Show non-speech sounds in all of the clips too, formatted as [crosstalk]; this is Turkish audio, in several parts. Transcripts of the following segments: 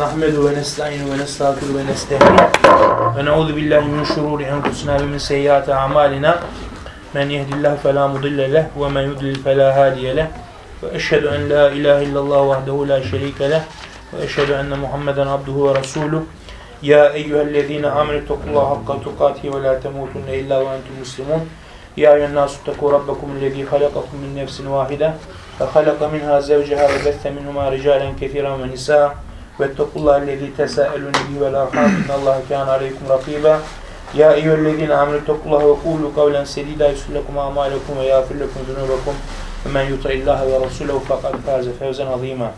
نحمد ونستعين ونستغفر ونستهدي. ونعوذ بالله من شرور أنفسنا ومن سيئات أعمالنا. من يهد الله فلا مضل له ومن يضلل فلا هادي له. وأشهد أن لا إله إلا الله وحده لا شريك له. وأشهد أن محمدا عبده ورسوله. يا أيها الذين آمنوا اتقوا الله حق تقاته ولا تموتن إلا وأنتم مسلمون. يا أيها الناس اتقوا ربكم الذي خلقكم من نفس واحدة فخلق منها زوجها وبث منهما رجالا كثيرا ونساء. واتقوا الله الذي تساءلون به والأرحام إن الله كان عليكم رقيبا يا أيها الذين آمنوا اتقوا الله وقولوا قولا سديدا يغفر لكم أعمالكم ويغفر لكم ذنوبكم ومن يطع الله ورسوله فقد فاز فوزا عظيما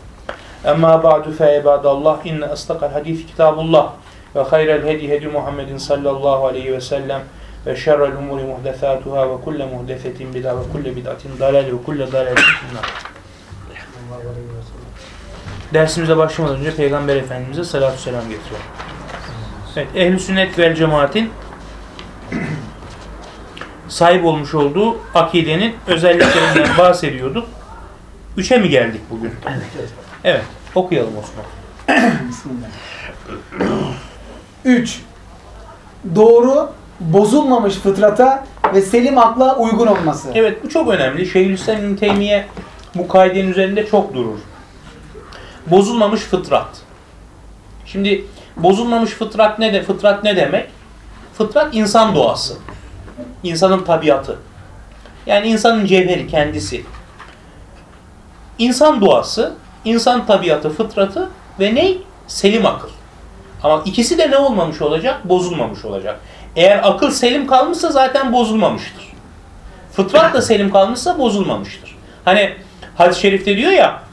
أما بعد فعباد الله إن أصدق الحديث كتاب الله وخير الهدي هدي محمد صلى الله عليه وسلم وشر الأمور محدثاتها وكل محدثة بدعة وكل بدعة ضلالة وكل ضلالة في النار Dersimize başlamadan önce Peygamber Efendimiz'e salatü selam getiriyorum. Evet, ehl Sünnet vel Cemaat'in [clears throat] sahip olmuş olduğu akidenin özelliklerinden [clears throat] bahsediyorduk. Üçe mi geldik bugün? Evet. Evet, okuyalım Osman. [clears throat] 3. Doğru, bozulmamış fıtrata ve selim akla uygun olması. Evet, bu çok önemli. Şeyhülislam İbn Teymiye bu kaidenin üzerinde çok durur. Bozulmamış fıtrat. Şimdi bozulmamış fıtrat ne de fıtrat ne demek? Fıtrat insan doğası. İnsanın tabiatı. Yani insanın cevheri kendisi. İnsan doğası, insan tabiatı, fıtratı ve ne? Selim akıl. Ama ikisi de ne olmamış olacak? Bozulmamış olacak. Eğer akıl selim kalmışsa zaten bozulmamıştır. Fıtrat da selim kalmışsa bozulmamıştır. Hani hadis-i şerifte diyor ya,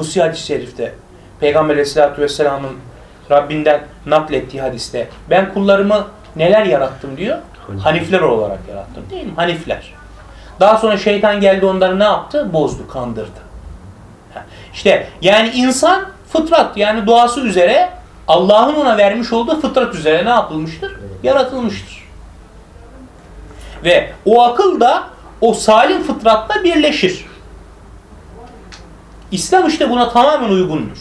Kusi hadis-i şerifte, Peygamber aleyhissalatü vesselamın Rabbinden naklettiği hadiste, ben kullarımı neler yarattım diyor? Hanifler olarak yarattım değil mi? Hanifler. Daha sonra şeytan geldi onları ne yaptı? Bozdu, kandırdı. İşte yani insan fıtrat yani doğası üzere Allah'ın ona vermiş olduğu fıtrat üzere ne yapılmıştır? Yaratılmıştır. Ve o akıl da o salim fıtratla birleşir. İslam işte buna tamamen uygundur.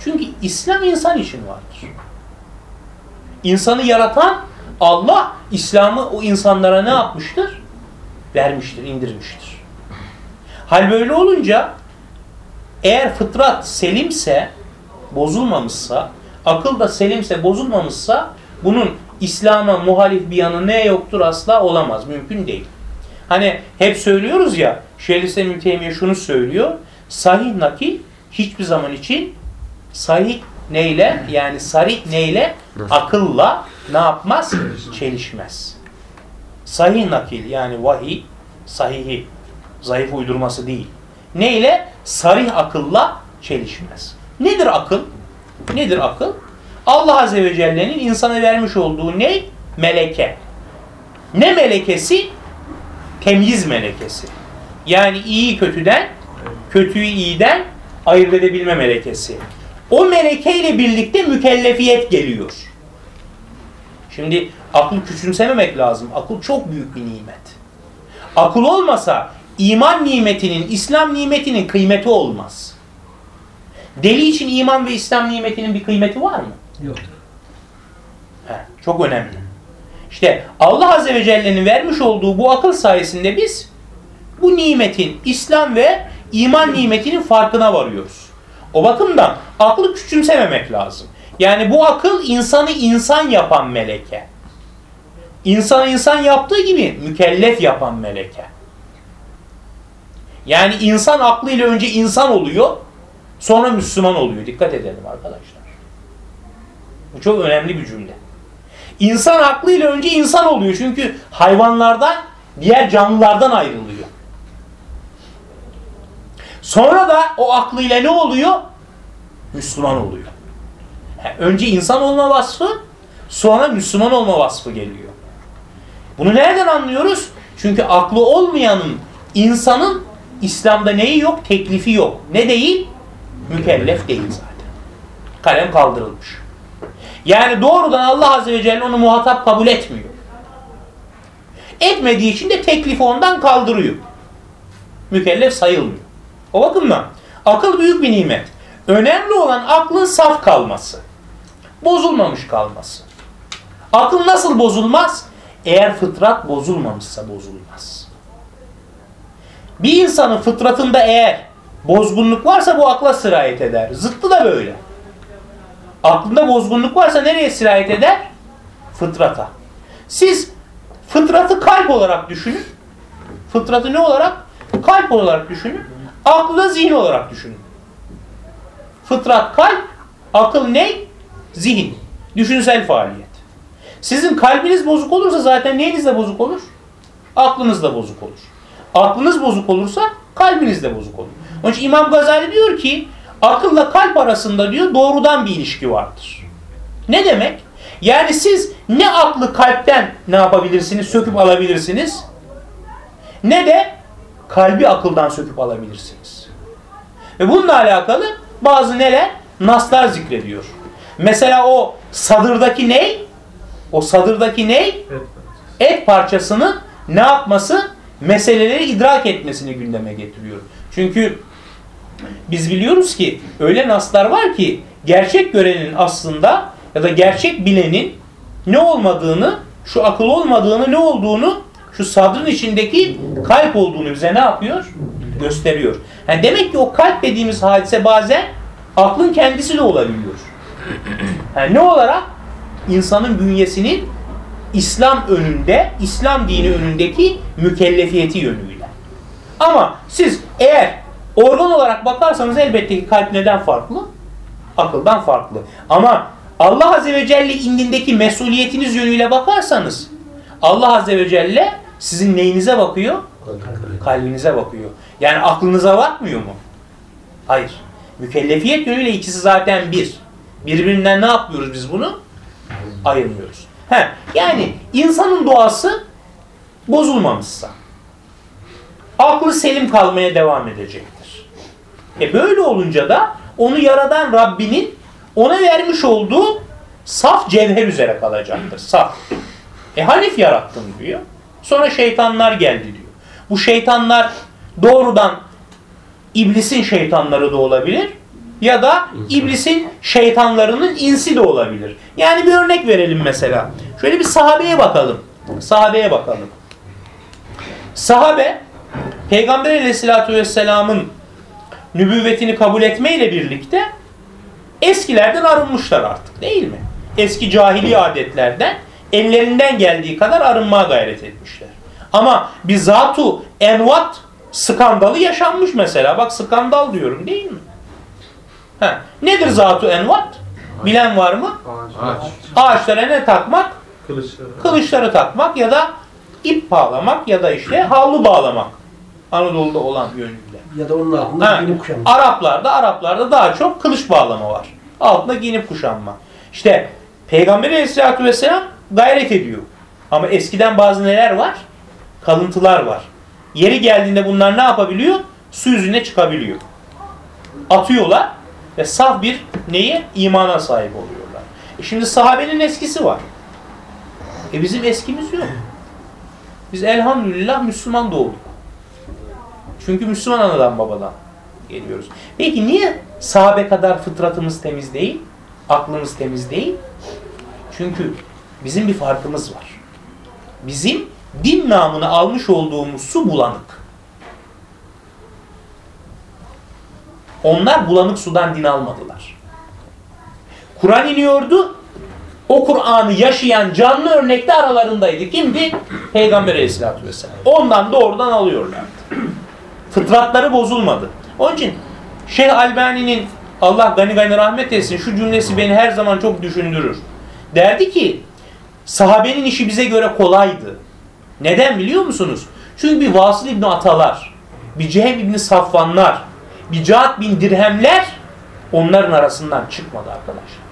Çünkü İslam insan için vardır. İnsanı yaratan Allah İslam'ı o insanlara ne yapmıştır? Vermiştir, indirmiştir. Hal böyle olunca eğer fıtrat selimse, bozulmamışsa, akıl da selimse, bozulmamışsa bunun İslam'a muhalif bir yanı ne yoktur asla olamaz. Mümkün değil. Hani hep söylüyoruz ya, Şeyhülislam İbn Teymiye şunu söylüyor. Sahih nakil hiçbir zaman için sahih neyle yani sarih neyle akılla ne yapmaz? Çelişmez. Sahih nakil yani vahiy sahihi zayıf uydurması değil. Neyle? Sarih akılla çelişmez. Nedir akıl? Nedir akıl? Allah Azze ve Celle'nin insana vermiş olduğu ne? Meleke. Ne melekesi? Temyiz melekesi. Yani iyi kötüden, kötüyü iyiden ayırt edebilme melekesi. O melekeyle birlikte mükellefiyet geliyor. Şimdi akıl küçümsememek lazım. Akıl çok büyük bir nimet. Akıl olmasa iman nimetinin, İslam nimetinin kıymeti olmaz. Deli için iman ve İslam nimetinin bir kıymeti var mı? Yok. He, çok önemli. İşte Allah Azze ve Celle'nin vermiş olduğu bu akıl sayesinde biz bu nimetin, İslam ve iman nimetinin farkına varıyoruz. O bakımdan aklı küçümsememek lazım. Yani bu akıl insanı insan yapan meleke. İnsanı insan yaptığı gibi mükellef yapan meleke. Yani insan aklıyla önce insan oluyor, sonra Müslüman oluyor. Dikkat edelim arkadaşlar. Bu çok önemli bir cümle. İnsan aklıyla önce insan oluyor. Çünkü hayvanlardan, diğer canlılardan ayrılıyor. Sonra da o aklıyla ne oluyor? Müslüman oluyor. önce insan olma vasfı, sonra Müslüman olma vasfı geliyor. Bunu nereden anlıyoruz? Çünkü aklı olmayanın, insanın İslam'da neyi yok? Teklifi yok. Ne değil? Mükellef değil zaten. Kalem kaldırılmış. Yani doğrudan Allah Azze ve Celle onu muhatap kabul etmiyor. Etmediği için de teklifi ondan kaldırıyor. Mükellef sayılmıyor. O bakımdan akıl büyük bir nimet. Önemli olan aklın saf kalması. Bozulmamış kalması. Akıl nasıl bozulmaz? Eğer fıtrat bozulmamışsa bozulmaz. Bir insanın fıtratında eğer bozgunluk varsa bu akla sirayet eder. Zıttı da böyle. Aklında bozgunluk varsa nereye sirayet eder? Fıtrata. Siz fıtratı kalp olarak düşünün. Fıtratı ne olarak? Kalp olarak düşünün. Aklı zihin olarak düşünün. Fıtrat kalp, akıl ne? Zihin. Düşünsel faaliyet. Sizin kalbiniz bozuk olursa zaten neyiniz de bozuk olur? Aklınız da bozuk olur. Aklınız bozuk olursa kalbiniz de bozuk olur. Onun için İmam Gazali diyor ki akılla kalp arasında diyor doğrudan bir ilişki vardır. Ne demek? Yani siz ne aklı kalpten ne yapabilirsiniz? Söküp alabilirsiniz. Ne de kalbi akıldan söküp alabilirsiniz. Ve bununla alakalı bazı neler? Naslar zikrediyor. Mesela o sadırdaki ney? O sadırdaki ney? Et parçasını ne yapması? Meseleleri idrak etmesini gündeme getiriyor. Çünkü biz biliyoruz ki öyle naslar var ki gerçek görenin aslında ya da gerçek bilenin ne olmadığını, şu akıl olmadığını, ne olduğunu, şu sadrın içindeki kalp olduğunu bize ne yapıyor? Gösteriyor. Yani demek ki o kalp dediğimiz hadise bazen aklın kendisi de olabiliyor. Yani ne olarak? İnsanın bünyesinin İslam önünde, İslam dini önündeki mükellefiyeti yönüyle. Ama siz eğer organ olarak bakarsanız elbette ki kalp neden farklı? Akıldan farklı. Ama Allah Azze ve Celle indindeki mesuliyetiniz yönüyle bakarsanız Allah Azze ve Celle sizin neyinize bakıyor? Kalbinize bakıyor. Yani aklınıza bakmıyor mu? Hayır. Mükellefiyet yönüyle ikisi zaten bir. Birbirinden ne yapıyoruz biz bunu? Ayırmıyoruz. He, yani insanın doğası bozulmamışsa aklı selim kalmaya devam edecektir. E böyle olunca da onu yaradan Rabbinin ona vermiş olduğu saf cevher üzere kalacaktır. Saf. E Hanif yarattım diyor. Sonra şeytanlar geldi diyor. Bu şeytanlar doğrudan iblisin şeytanları da olabilir ya da iblisin şeytanlarının insi de olabilir. Yani bir örnek verelim mesela. Şöyle bir sahabeye bakalım. Sahabeye bakalım. Sahabe Peygamber aleyhissalatü vesselamın nübüvvetini kabul etmeyle birlikte eskilerden arınmışlar artık değil mi? Eski cahili adetlerden ellerinden geldiği kadar arınmaya gayret etmişler. Ama bir zatu envat skandalı yaşanmış mesela. Bak skandal diyorum değil mi? Ha. Nedir zatu envat? Bilen var mı? Ağaç. Ağaçlara ne takmak? Kılıçları. Kılıçları takmak ya da ip bağlamak ya da işte havlu bağlamak. Anadolu'da olan yönüyle. Ya da onun altında Ha, giyinip kuşanmış. Araplarda, Araplarda daha çok kılıç bağlama var. Altında giyinip kuşanma. İşte Peygamber Aleyhisselatü Vesselam gayret ediyor. Ama eskiden bazı neler var? Kalıntılar var. Yeri geldiğinde bunlar ne yapabiliyor? Su yüzüne çıkabiliyor. Atıyorlar ve saf bir neye? imana sahip oluyorlar. E şimdi sahabenin eskisi var. E bizim eskimiz yok. Biz elhamdülillah Müslüman doğduk. Çünkü Müslüman anadan babadan geliyoruz. Peki niye sahabe kadar fıtratımız temiz değil? Aklımız temiz değil? Çünkü bizim bir farkımız var. Bizim din namını almış olduğumuz su bulanık. Onlar bulanık sudan din almadılar. Kur'an iniyordu. O Kur'an'ı yaşayan canlı örnekte aralarındaydı. Kimdi? Peygamber Aleyhisselatü Vesselam. Ondan doğrudan alıyorlardı. Fıtratları bozulmadı. Onun için Şeyh Albani'nin Allah gani gani rahmet etsin şu cümlesi beni her zaman çok düşündürür. Derdi ki sahabenin işi bize göre kolaydı. Neden biliyor musunuz? Çünkü bir Vasıl İbni Atalar, bir Cehem İbni Safvanlar, bir Cahat bin Dirhemler onların arasından çıkmadı arkadaşlar.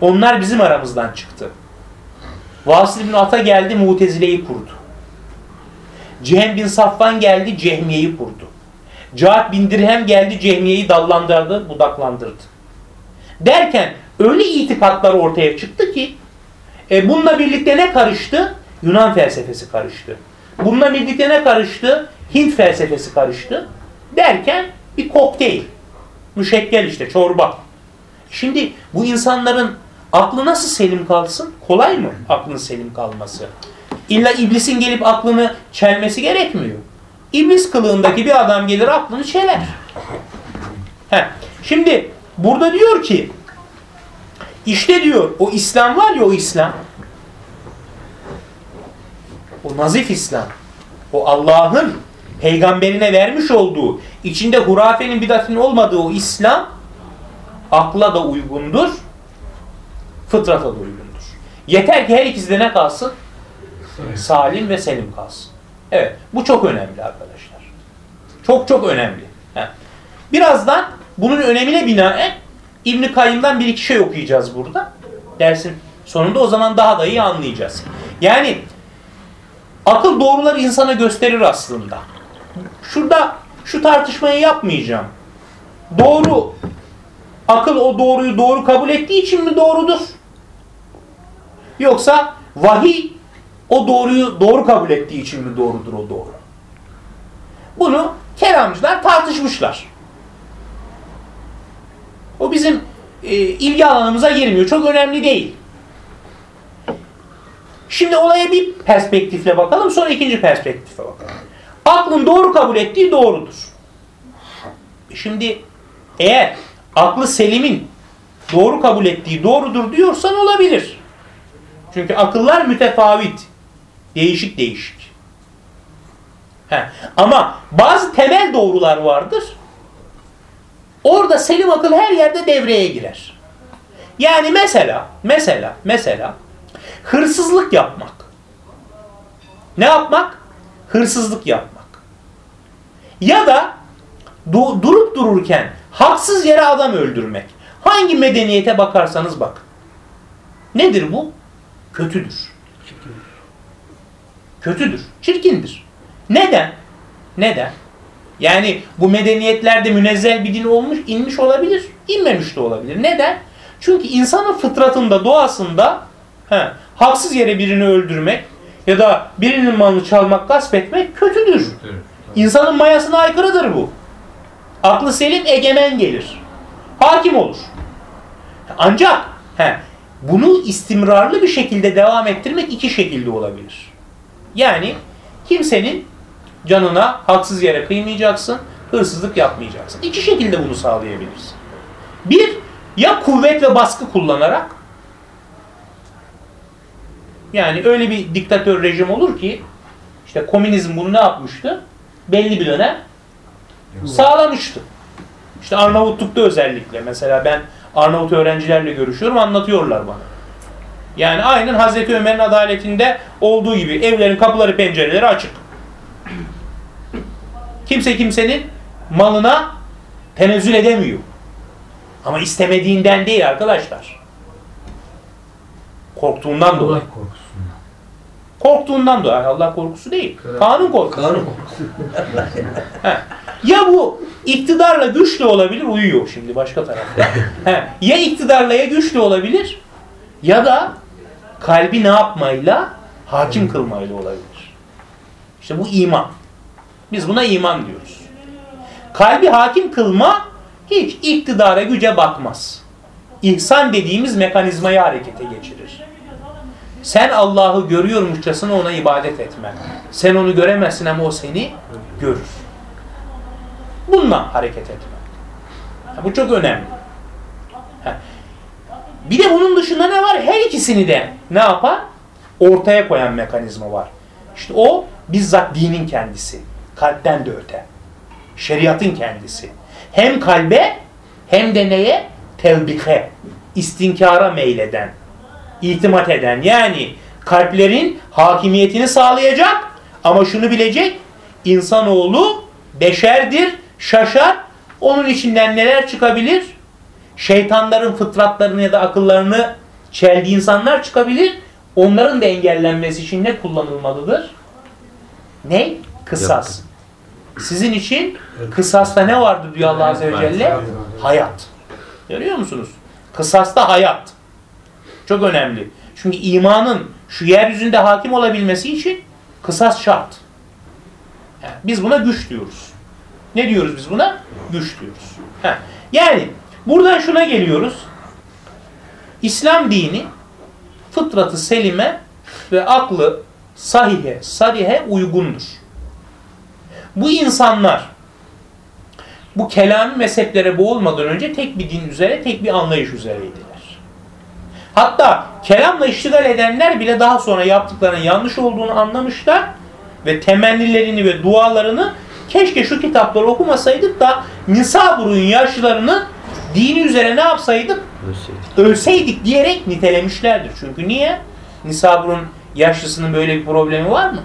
Onlar bizim aramızdan çıktı. Vasıl İbni Ata geldi Mutezile'yi kurdu. Cehem bin Safvan geldi Cehmiye'yi kurdu. Cahat bin Dirhem geldi Cehmiye'yi dallandırdı, budaklandırdı. Derken öyle itikatlar ortaya çıktı ki e, bununla birlikte ne karıştı? Yunan felsefesi karıştı. Bununla birlikte ne karıştı? Hint felsefesi karıştı. Derken bir kokteyl. Müşekkel işte çorba. Şimdi bu insanların aklı nasıl selim kalsın? Kolay mı aklın selim kalması? İlla iblisin gelip aklını çelmesi gerekmiyor. İblis kılığındaki bir adam gelir aklını çeler. Heh. Şimdi burada diyor ki işte diyor o İslam var ya o İslam o nazif İslam o Allah'ın peygamberine vermiş olduğu içinde hurafenin bidatinin olmadığı o İslam akla da uygundur fıtrata da uygundur. Yeter ki her ikisi de ne kalsın? Salim ve selim kalsın. Evet bu çok önemli arkadaşlar. Çok çok önemli. Birazdan bunun önemine binaen İbn-i Kayyım'dan bir iki şey okuyacağız burada. Dersin sonunda o zaman daha da iyi anlayacağız. Yani akıl doğruları insana gösterir aslında. Şurada şu tartışmayı yapmayacağım. Doğru akıl o doğruyu doğru kabul ettiği için mi doğrudur? Yoksa vahiy o doğruyu doğru kabul ettiği için mi doğrudur o doğru? Bunu kelamcılar tartışmışlar. O bizim e, ilgi alanımıza girmiyor. Çok önemli değil. Şimdi olaya bir perspektifle bakalım sonra ikinci perspektife bakalım. Aklın doğru kabul ettiği doğrudur. Şimdi eğer aklı selimin doğru kabul ettiği doğrudur diyorsan olabilir. Çünkü akıllar mütefavit. Değişik değişik. He. Ama bazı temel doğrular vardır. Orada selim akıl her yerde devreye girer. Yani mesela, mesela, mesela hırsızlık yapmak. Ne yapmak? Hırsızlık yapmak. Ya da du durup dururken haksız yere adam öldürmek. Hangi medeniyete bakarsanız bak. Nedir bu? Kötüdür. Kötüdür. Çirkindir. Neden? Neden? Yani bu medeniyetlerde münezzel bir din olmuş, inmiş olabilir, inmemiş de olabilir. Neden? Çünkü insanın fıtratında, doğasında he, haksız yere birini öldürmek ya da birinin malını çalmak, gasp etmek kötüdür. İnsanın mayasına aykırıdır bu. Aklı selim egemen gelir. Hakim olur. Ancak he, bunu istimrarlı bir şekilde devam ettirmek iki şekilde olabilir. Yani kimsenin canına haksız yere kıymayacaksın, hırsızlık yapmayacaksın. İki şekilde bunu sağlayabilirsin. Bir, ya kuvvet ve baskı kullanarak yani öyle bir diktatör rejim olur ki işte komünizm bunu ne yapmıştı? Belli bir dönem sağlamıştı. İşte Arnavutluk'ta özellikle mesela ben Arnavut öğrencilerle görüşüyorum anlatıyorlar bana. Yani aynen Hazreti Ömer'in adaletinde olduğu gibi evlerin kapıları pencereleri açık. Kimse kimsenin malına tenezzül edemiyor. Ama istemediğinden değil arkadaşlar. Korktuğundan dolayı. Allah korkusundan. Korktuğundan dolayı. Allah korkusu değil. Kanun korkusu. Kanun korkusu. [laughs] Ya bu iktidarla güçlü olabilir, uyuyor şimdi başka tarafta. [laughs] Ya iktidarla ya güçlü olabilir ya da kalbi ne yapmayla? Hakim kılmayla olabilir. İşte bu iman. Biz buna iman diyoruz. Kalbi hakim kılma hiç iktidara güce bakmaz. İhsan dediğimiz mekanizmayı harekete geçirir. Sen Allah'ı görüyormuşçasına ona ibadet etmen. Sen onu göremezsin ama o seni görür. Bununla hareket etme. Ha, bu çok önemli. Bir de bunun dışında ne var? Her ikisini de ne yapar? Ortaya koyan mekanizma var. İşte o bizzat dinin kendisi. Kalpten de öte. Şeriatın kendisi. Hem kalbe hem de neye? Tevbike. istinkara meyleden. itimat eden. Yani kalplerin hakimiyetini sağlayacak ama şunu bilecek. insanoğlu beşerdir, şaşar. Onun içinden neler çıkabilir? Şeytanların fıtratlarını ya da akıllarını çeldiği insanlar çıkabilir. Onların da engellenmesi için ne kullanılmalıdır? Ne? Kısas. Sizin için kısasta ne vardı diyor Allah Azze ve Celle? Hayat. Görüyor musunuz? Kısasta hayat. Çok önemli. Çünkü imanın şu yeryüzünde hakim olabilmesi için kısas şart. Yani biz buna güç diyoruz. Ne diyoruz biz buna? Güç diyoruz. Yani buradan şuna geliyoruz. İslam dini fıtratı selime ve aklı sahihe, sarihe uygundur. Bu insanlar bu kelami mezheplere boğulmadan önce tek bir din üzere, tek bir anlayış üzereydiler. Hatta kelamla iştigal edenler bile daha sonra yaptıklarının yanlış olduğunu anlamışlar ve temennilerini ve dualarını keşke şu kitapları okumasaydık da Nisabur'un yaşlarını dini üzere ne yapsaydık? Ölseydik diyerek nitelemişlerdir. Çünkü niye? Nisabur'un yaşlısının böyle bir problemi var mı?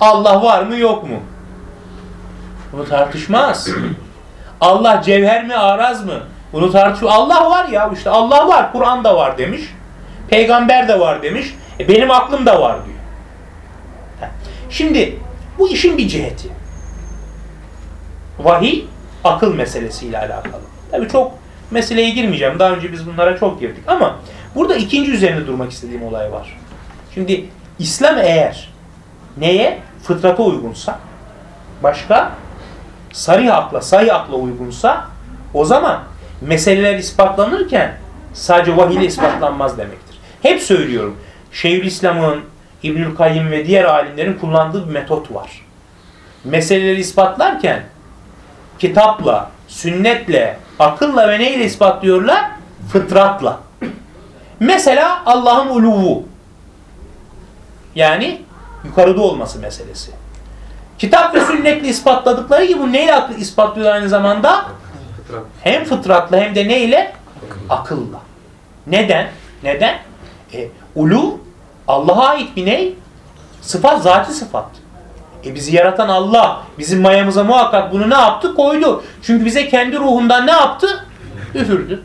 Allah var mı yok mu? Bunu tartışmaz. Allah cevher mi araz mı? Bunu tartışıyor. Allah var ya işte Allah var. Kur'an'da var demiş. Peygamber de var demiş. E benim aklım da var diyor. Şimdi bu işin bir ciheti. Vahiy akıl meselesiyle alakalı. Tabii çok meseleye girmeyeceğim. Daha önce biz bunlara çok girdik ama burada ikinci üzerinde durmak istediğim olay var. Şimdi İslam eğer neye? Fıtrata uygunsa başka sarı akla, sayı akla uygunsa o zaman meseleler ispatlanırken sadece vahiy ispatlanmaz demektir. Hep söylüyorum. Şeyhülislam'ın, İbnül Kayyim ve diğer alimlerin kullandığı bir metot var. Meseleleri ispatlarken kitapla, sünnetle, akılla ve neyle ispatlıyorlar? Fıtratla. Mesela Allah'ın uluvu. Yani yukarıda olması meselesi. Kitap ve sünnetle ispatladıkları gibi neyle ispatlıyorlar aynı zamanda? Hem fıtratla hem de neyle? Akılla. Neden? Neden? E, ulu Allah'a ait bir ney? Sıfat, zati sıfat. E bizi yaratan Allah, bizim mayamıza muhakkak bunu ne yaptı? Koydu. Çünkü bize kendi ruhundan ne yaptı? Üfürdü.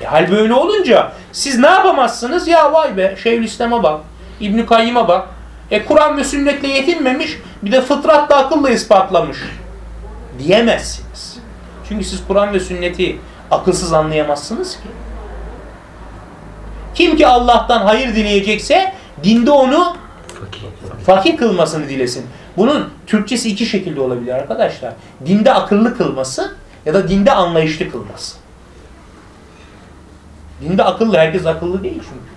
E hal böyle olunca siz ne yapamazsınız? Ya vay be Şeyhülislam'a bak, İbn Kayyim'e bak. E Kur'an ve sünnetle yetinmemiş, bir de fıtratla akılla ispatlamış. Diyemezsiniz. Çünkü siz Kur'an ve sünneti akılsız anlayamazsınız ki. Kim ki Allah'tan hayır dileyecekse dinde onu fakir kılmasını dilesin. Bunun Türkçesi iki şekilde olabilir arkadaşlar. Dinde akıllı kılması ya da dinde anlayışlı kılması. Dinde akıllı, herkes akıllı değil çünkü.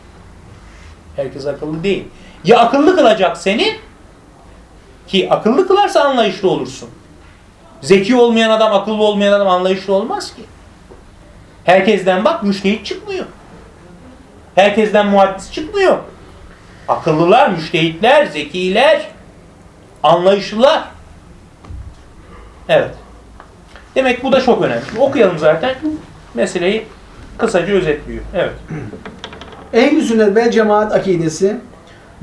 Herkes akıllı değil. Ya akıllı kılacak seni ki akıllı kılarsa anlayışlı olursun. Zeki olmayan adam, akıllı olmayan adam anlayışlı olmaz ki. Herkesten bak müştehit çıkmıyor. Herkesten muhaddis çıkmıyor. Akıllılar, müştehitler, zekiler, anlayışlılar. Evet. Demek bu da çok önemli. Okuyalım zaten. Meseleyi kısaca özetliyor. Evet. Ehl-i sünnet cemaat akidesi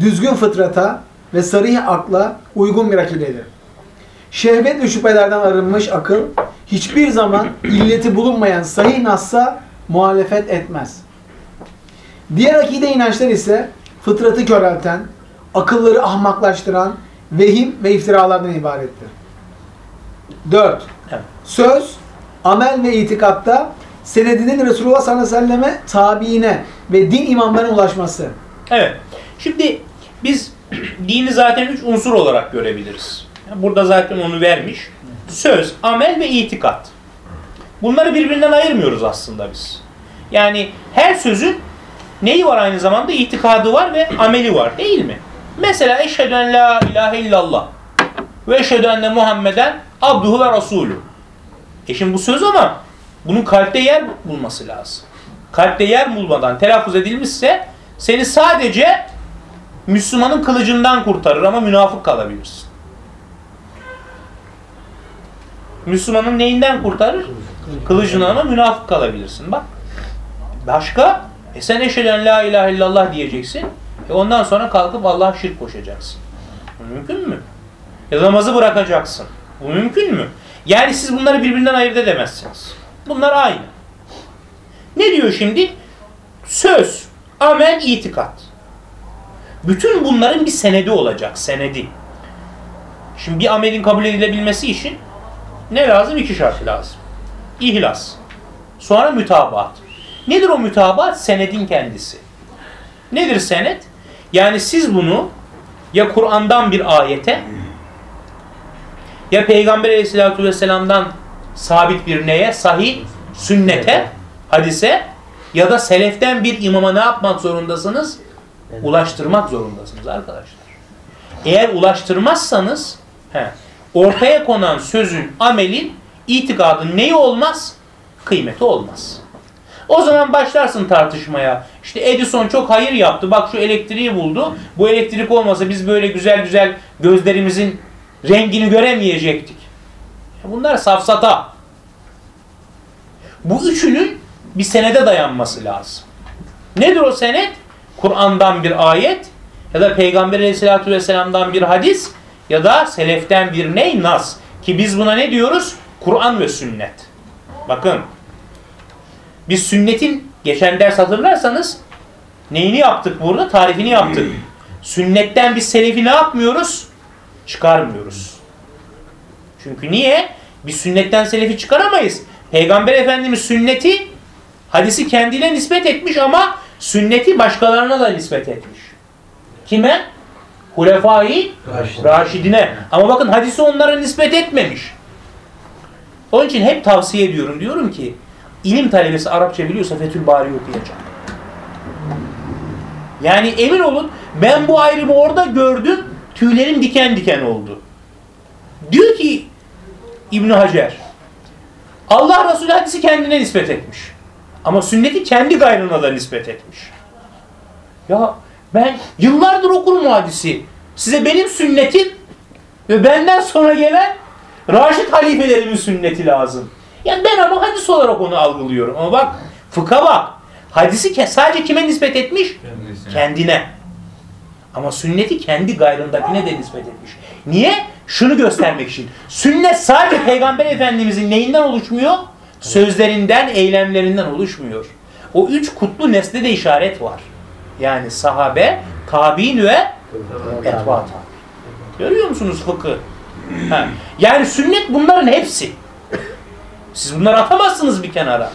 düzgün fıtrata ve sarih akla uygun bir akidedir. Şehvet ve şüphelerden arınmış akıl hiçbir zaman illeti bulunmayan sahih nassa muhalefet etmez. Diğer akide inançlar ise fıtratı körelten, akılları ahmaklaştıran vehim ve iftiralardan ibarettir. 4. Evet. Söz, amel ve itikatta senedinin Resulullah sallallahu aleyhi ve selleme tabiine ve din imamlarına ulaşması. Evet. Şimdi biz [clears throat] dini zaten üç unsur olarak görebiliriz. Burada zaten onu vermiş. Söz, amel ve itikat. Bunları birbirinden ayırmıyoruz aslında biz. Yani her sözün neyi var aynı zamanda? İtikadı var ve ameli var değil mi? Mesela eşhedü en la ilahe illallah ve eşhedü enne Muhammeden abduhu ve rasulü. E şimdi bu söz ama bunun kalpte yer bulması lazım. Kalpte yer bulmadan telaffuz edilmişse seni sadece Müslümanın kılıcından kurtarır ama münafık kalabilirsin. Müslümanın neyinden kurtarır? Kılıcından ama münafık kalabilirsin. Bak. Başka? E sen eşheden la ilahe illallah diyeceksin. E ondan sonra kalkıp Allah'a şirk koşacaksın. Bu mümkün mü? Ya namazı bırakacaksın. Bu mümkün mü? Yani siz bunları birbirinden ayırt edemezsiniz. Bunlar aynı. Ne diyor şimdi? Söz, amel, itikat. Bütün bunların bir senedi olacak. Senedi. Şimdi bir amelin kabul edilebilmesi için ne lazım? İki şart lazım. İhlas. Sonra mütabaat. Nedir o mütabaat? Senedin kendisi. Nedir senet? Yani siz bunu ya Kur'an'dan bir ayete Ya Peygamber aleyhissalatü vesselam'dan sabit bir neye? Sahih, sünnete, hadise ya da seleften bir imama ne yapmak zorundasınız? Ulaştırmak zorundasınız arkadaşlar. Eğer ulaştırmazsanız he, ortaya konan sözün, amelin, itikadın neyi olmaz? Kıymeti olmaz. O zaman başlarsın tartışmaya. İşte Edison çok hayır yaptı. Bak şu elektriği buldu. Bu elektrik olmasa biz böyle güzel güzel gözlerimizin rengini göremeyecektik. Bunlar safsata. Bu üçünün bir senede dayanması lazım. Nedir o senet? Kur'an'dan bir ayet ya da Peygamber aleyhissalatü vesselam'dan bir hadis ya da seleften bir ney? Nas. Ki biz buna ne diyoruz? Kur'an ve sünnet. Bakın. Biz sünnetin geçen ders hatırlarsanız neyini yaptık burada? Tarifini yaptık. Sünnetten biz selefi ne yapmıyoruz? Çıkarmıyoruz. Çünkü niye? Biz sünnetten selefi çıkaramayız. Peygamber Efendimiz sünneti hadisi kendine nispet etmiş ama sünneti başkalarına da nispet etmiş. Kime? Hulefai Raşidine. Ama bakın hadisi onlara nispet etmemiş. Onun için hep tavsiye ediyorum. Diyorum ki ilim talebesi Arapça biliyorsa Fethül Bari okuyacak. Yani emin olun ben bu ayrımı orada gördüm. Tüylerim diken diken oldu. Diyor ki İbn Hacer Allah Resulü hadisi kendine nispet etmiş. Ama sünneti kendi gayrına da nispet etmiş. Ya ben yıllardır okurum o hadisi. Size benim sünnetim ve benden sonra gelen Raşid halifelerimin sünneti lazım. Yani ben ama hadis olarak onu algılıyorum. Ama bak fıkha bak. Hadisi sadece kime nispet etmiş? Kendine. Ama sünneti kendi gayrındakine de nispet etmiş. Niye? Şunu göstermek için. Sünnet sadece Peygamber Efendimizin neyinden oluşmuyor? Sözlerinden, eylemlerinden oluşmuyor. O üç kutlu nesne de işaret var. Yani sahabe, tabi'in ve etba. Görüyor musunuz fıkı? Yani sünnet bunların hepsi. Siz bunları atamazsınız bir kenara.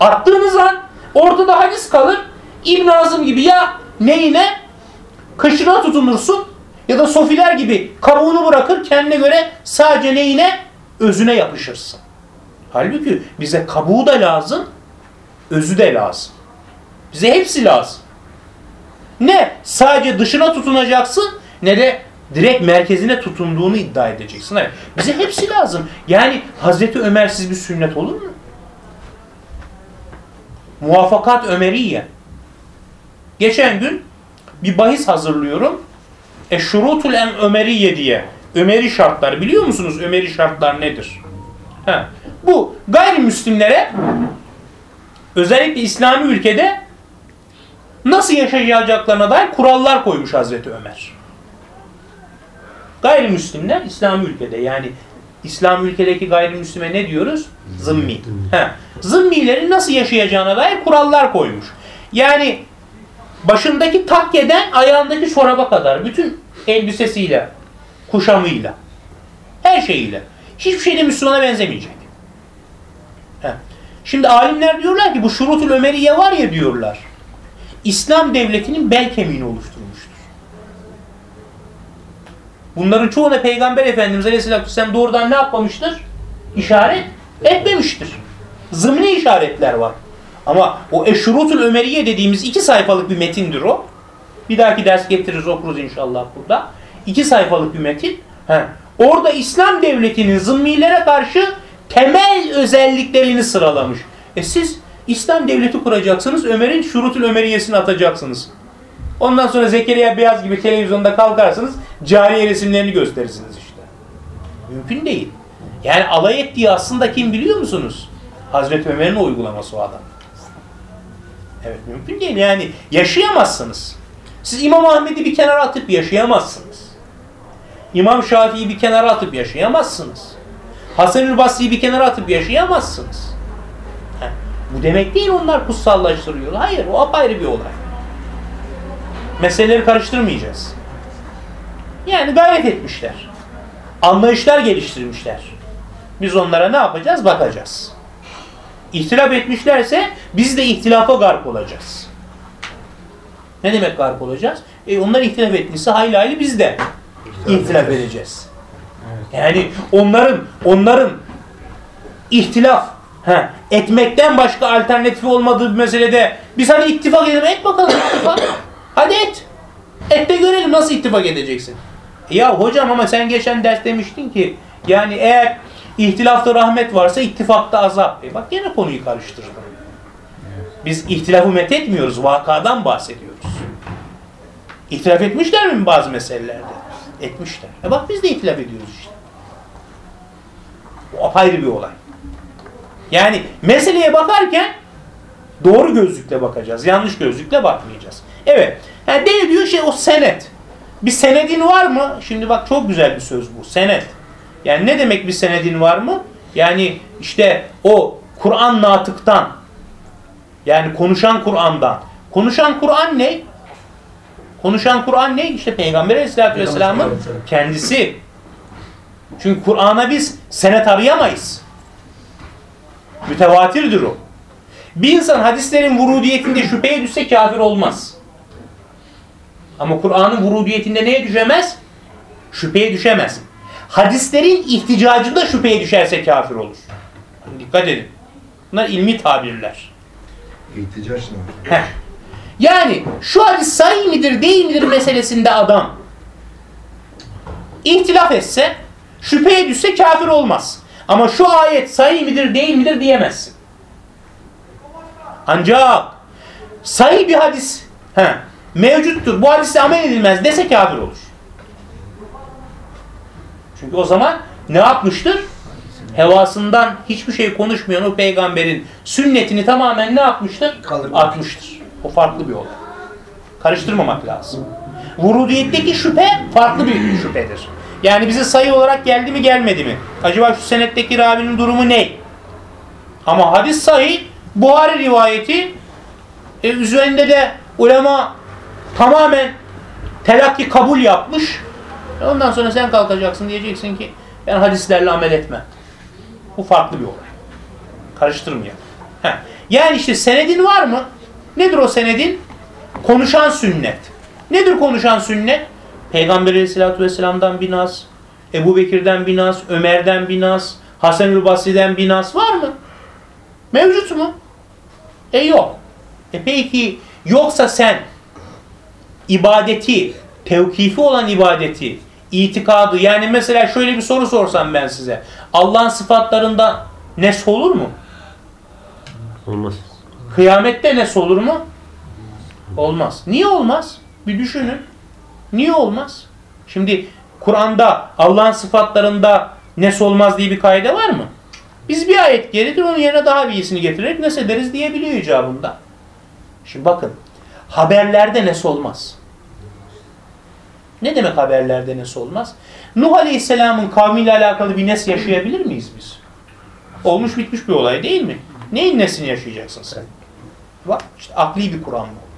Attığınız an ortada hadis kalır. İbn Azım gibi ya neyine kışına tutunursun ya da sofiler gibi kabuğunu bırakır kendine göre sadece neyine özüne yapışırsın. Halbuki bize kabuğu da lazım, özü de lazım. Bize hepsi lazım. Ne sadece dışına tutunacaksın ne de direkt merkezine tutunduğunu iddia edeceksin. Hayır. Bize hepsi lazım. Yani Hazreti Ömer'siz bir sünnet olur mu? Muvaffakat Ömeriye. Geçen gün bir bahis hazırlıyorum. Eşşurutul en Ömeriye diye. Ömeri şartlar. Biliyor musunuz Ömeri şartlar nedir? He. Bu gayrimüslimlere özellikle İslami ülkede nasıl yaşayacaklarına dair kurallar koymuş Hazreti Ömer. Gayrimüslimler İslami ülkede yani İslam ülkedeki gayrimüslime ne diyoruz? Zımmi. He. Zımmilerin nasıl yaşayacağına dair kurallar koymuş. Yani başındaki takkeden ayağındaki çoraba kadar bütün elbisesiyle, kuşamıyla, her şeyiyle. Hiçbir şeyde Müslümana benzemeyecek. He. Şimdi alimler diyorlar ki bu şurutul Ömeriye var ya diyorlar. İslam devletinin bel kemiğini oluşturmuştur. Bunların çoğuna Peygamber Efendimiz Aleyhisselatü Vesselam doğrudan ne yapmamıştır? İşaret etmemiştir. Zımni işaretler var. Ama o Eşrutul Ömeriye dediğimiz iki sayfalık bir metindir o. Bir dahaki ders getiririz okuruz inşallah burada. İki sayfalık bir metin. He. Orada İslam devletinin zımmilere karşı temel özelliklerini sıralamış. E siz İslam devleti kuracaksınız, Ömer'in şurutul Ömeriyesini atacaksınız. Ondan sonra Zekeriya Beyaz gibi televizyonda kalkarsınız, cariye resimlerini gösterirsiniz işte. Mümkün değil. Yani alay ettiği aslında kim biliyor musunuz? Hazreti Ömer'in uygulaması o adam. Evet mümkün değil yani yaşayamazsınız. Siz İmam Ahmet'i bir kenara atıp yaşayamazsınız. İmam Şafii'yi bir kenara atıp yaşayamazsınız. Hasan-ül Basri'yi bir kenara atıp yaşayamazsınız. Heh, bu demek değil onlar kutsallaştırıyor. Hayır o apayrı bir olay. Meseleleri karıştırmayacağız. Yani gayret etmişler. Anlayışlar geliştirmişler. Biz onlara ne yapacağız? Bakacağız. İhtilaf etmişlerse biz de ihtilafa garp olacağız. Ne demek garp olacağız? E onlar ihtilaf ettiyse hayli hayli biz de ihtilaf edeceğiz. Yani onların onların ihtilaf he, etmekten başka alternatifi olmadığı bir meselede biz hani ittifak edelim et bakalım ittifak. [coughs] Hadi et. Et de görelim nasıl ittifak edeceksin. Ya hocam ama sen geçen ders demiştin ki yani eğer ihtilafta rahmet varsa ittifakta azap. E bak yine konuyu karıştırdın. Biz ihtilafı methetmiyoruz, vakadan bahsediyoruz. İhtilaf etmişler mi bazı meselelerde? Etmişler. E bak biz de ihtilaf ediyoruz işte. O apayrı bir olay. Yani meseleye bakarken doğru gözlükle bakacağız. Yanlış gözlükle bakmayacağız. Evet. Yani ne diyor şey o senet. Bir senedin var mı? Şimdi bak çok güzel bir söz bu. Senet. Yani ne demek bir senedin var mı? Yani işte o Kur'an natıktan yani konuşan Kur'an'dan. Konuşan Kur'an ne? Konuşan Kur'an ne? İşte Peygamber Aleyhisselatü Vesselam'ın kendisi. Çünkü Kur'an'a biz senet arayamayız. Mütevatirdir o. Bir insan hadislerin vurudiyetinde şüpheye düşse kafir olmaz. Ama Kur'an'ın vurudiyetinde neye düşemez? Şüpheye düşemez. Hadislerin ihticacında şüpheye düşerse kafir olur. Dikkat edin. Bunlar ilmi tabirler. İhticaç ne? Yani şu hadis sahih midir değil midir meselesinde adam ihtilaf etse şüpheye düşse kafir olmaz. Ama şu ayet sahih midir değil midir diyemezsin. Ancak sahih bir hadis he, mevcuttur. Bu hadise amel edilmez dese kafir olur. Çünkü o zaman ne yapmıştır? Hevasından hiçbir şey konuşmayan o peygamberin sünnetini tamamen ne yapmıştır? Kaldırmış. Atmıştır. O farklı bir olay. Karıştırmamak lazım. Vurudiyetteki şüphe farklı bir şüphedir. Yani bize sayı olarak geldi mi gelmedi mi? Acaba şu senetteki ravinin durumu ne? Ama hadis sahih, Buhari rivayeti e, üzerinde de ulema tamamen telakki kabul yapmış. E, ondan sonra sen kalkacaksın diyeceksin ki ben hadislerle amel etmem. Bu farklı bir olay. Karıştırmayalım. Heh. Yani işte senedin var mı? Nedir o senedin? Konuşan sünnet. Nedir konuşan sünnet? Peygamber aleyhissalatü vesselam'dan bir nas, Ebu Bekir'den bir nas, Ömer'den bir nas, Hasan-ül Basri'den bir nas var mı? Mevcut mu? E yok. E peki yoksa sen ibadeti, tevkifi olan ibadeti, itikadı yani mesela şöyle bir soru sorsam ben size. Allah'ın sıfatlarında nes olur mu? Olmaz. Kıyamette nes olur mu? Olmaz. Niye olmaz? Bir düşünün. Niye olmaz? Şimdi Kur'an'da Allah'ın sıfatlarında nes olmaz diye bir kaide var mı? Biz bir ayet geridir onun yerine daha bir iyisini getirerek nes ederiz diyebiliyor icabında. Şimdi bakın. Haberlerde nes olmaz. Ne demek haberlerde nes olmaz? Nuh Aleyhisselam'ın kavmiyle alakalı bir nes yaşayabilir miyiz biz? Olmuş bitmiş bir olay değil mi? Neyin nesini yaşayacaksın sen? Bak işte akli bir Kur'an bu.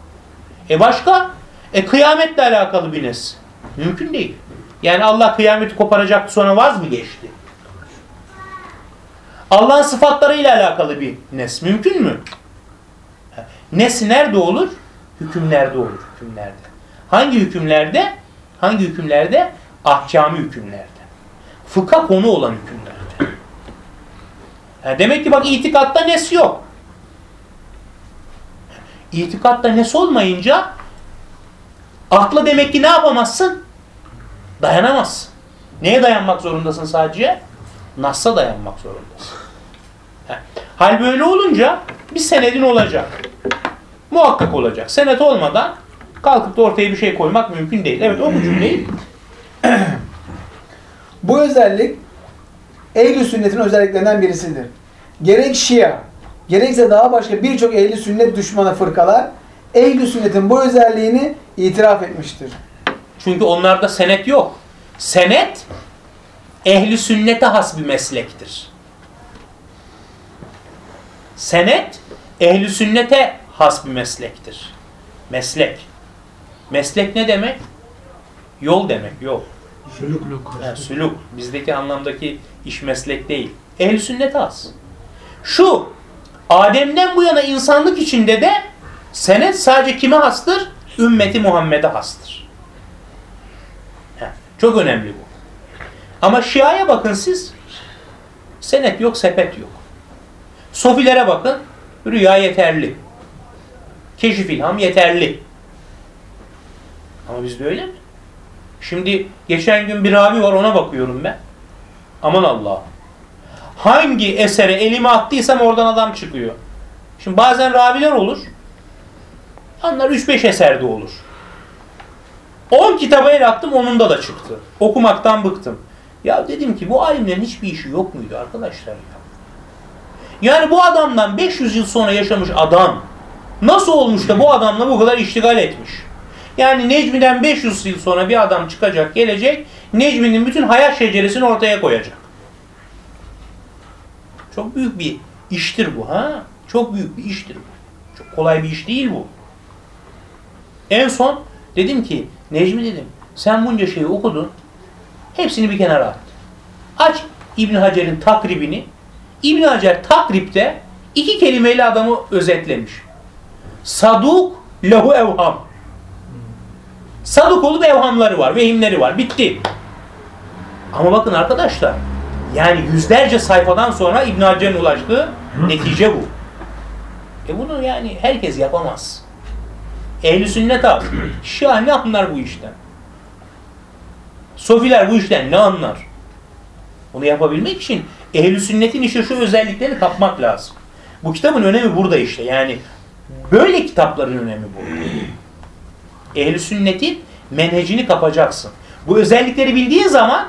E başka? E kıyametle alakalı bir nes. Mümkün değil. Yani Allah kıyameti koparacaktı sonra vaz mı geçti? Allah'ın sıfatlarıyla alakalı bir nes. Mümkün mü? Nes nerede olur? Hükümlerde olur. Hükümlerde. Hangi hükümlerde? Hangi hükümlerde? Ahkami hükümlerde. Fıkha konu olan hükümlerde. Ha, demek ki bak itikatta nes yok. İtikatta nes olmayınca akla demek ki ne yapamazsın? Dayanamazsın. Neye dayanmak zorundasın sadece? Nas'a dayanmak zorundasın. Hal böyle olunca bir senedin olacak. Muhakkak olacak. Senet olmadan kalkıp da ortaya bir şey koymak mümkün değil. Evet o bu cümleyi Bu özellik ehl sünnetin özelliklerinden birisidir. Gerek Şia, gerekse daha başka birçok ehli sünnet düşmanı fırkalar ehl sünnetin bu özelliğini itiraf etmiştir. Çünkü onlarda senet yok. Senet ehli sünnete has bir meslektir. Senet ehli sünnete has bir meslektir. Meslek. Meslek ne demek? Yol demek, yol. Sülük. Yani sülük. Bizdeki anlamdaki iş meslek değil. Ehl-i sünnet has. Şu Adem'den bu yana insanlık içinde de senet sadece kime hastır? Ümmeti Muhammed'e hastır. Çok önemli bu. Ama Şia'ya bakın siz. Senet yok, sepet yok. Sofilere bakın. Rüya yeterli. Keşif ilham yeterli. Ama bizde öyle mi? Şimdi geçen gün bir ravi var ona bakıyorum ben. Aman Allah. Hangi esere elime attıysam oradan adam çıkıyor. Şimdi bazen raviler olur. Onlar 3-5 eserde olur. 10 kitaba el attım onunda da çıktı. Okumaktan bıktım. Ya dedim ki bu alimlerin hiçbir işi yok muydu arkadaşlar ya? Yani bu adamdan 500 yıl sonra yaşamış adam nasıl olmuş da bu adamla bu kadar iştigal etmiş? Yani Necmi'den 500 yıl sonra bir adam çıkacak, gelecek, Necmi'nin bütün hayat şeceresini ortaya koyacak. Çok büyük bir iştir bu ha. Çok büyük bir iştir bu. Çok kolay bir iş değil bu. En son dedim ki Necmi dedim sen bunca şeyi okudun. Hepsini bir kenara at. Aç İbn Hacer'in takribini. İbn Hacer takripte iki kelimeyle adamı özetlemiş. Saduk lehu evham. Saduk olup evhamları var, vehimleri var. Bitti. Ama bakın arkadaşlar yani yüzlerce sayfadan sonra İbn Hacer'in ulaştığı netice bu. E bunu yani herkes yapamaz. Ehli sünnet abi. Şia ne anlar bu işten? Sofiler bu işten ne anlar? Bunu yapabilmek için ehli sünnetin işte şu özelliklerini kapmak lazım. Bu kitabın önemi burada işte. Yani böyle kitapların önemi bu. Ehli sünnetin menhecini kapacaksın. Bu özellikleri bildiğin zaman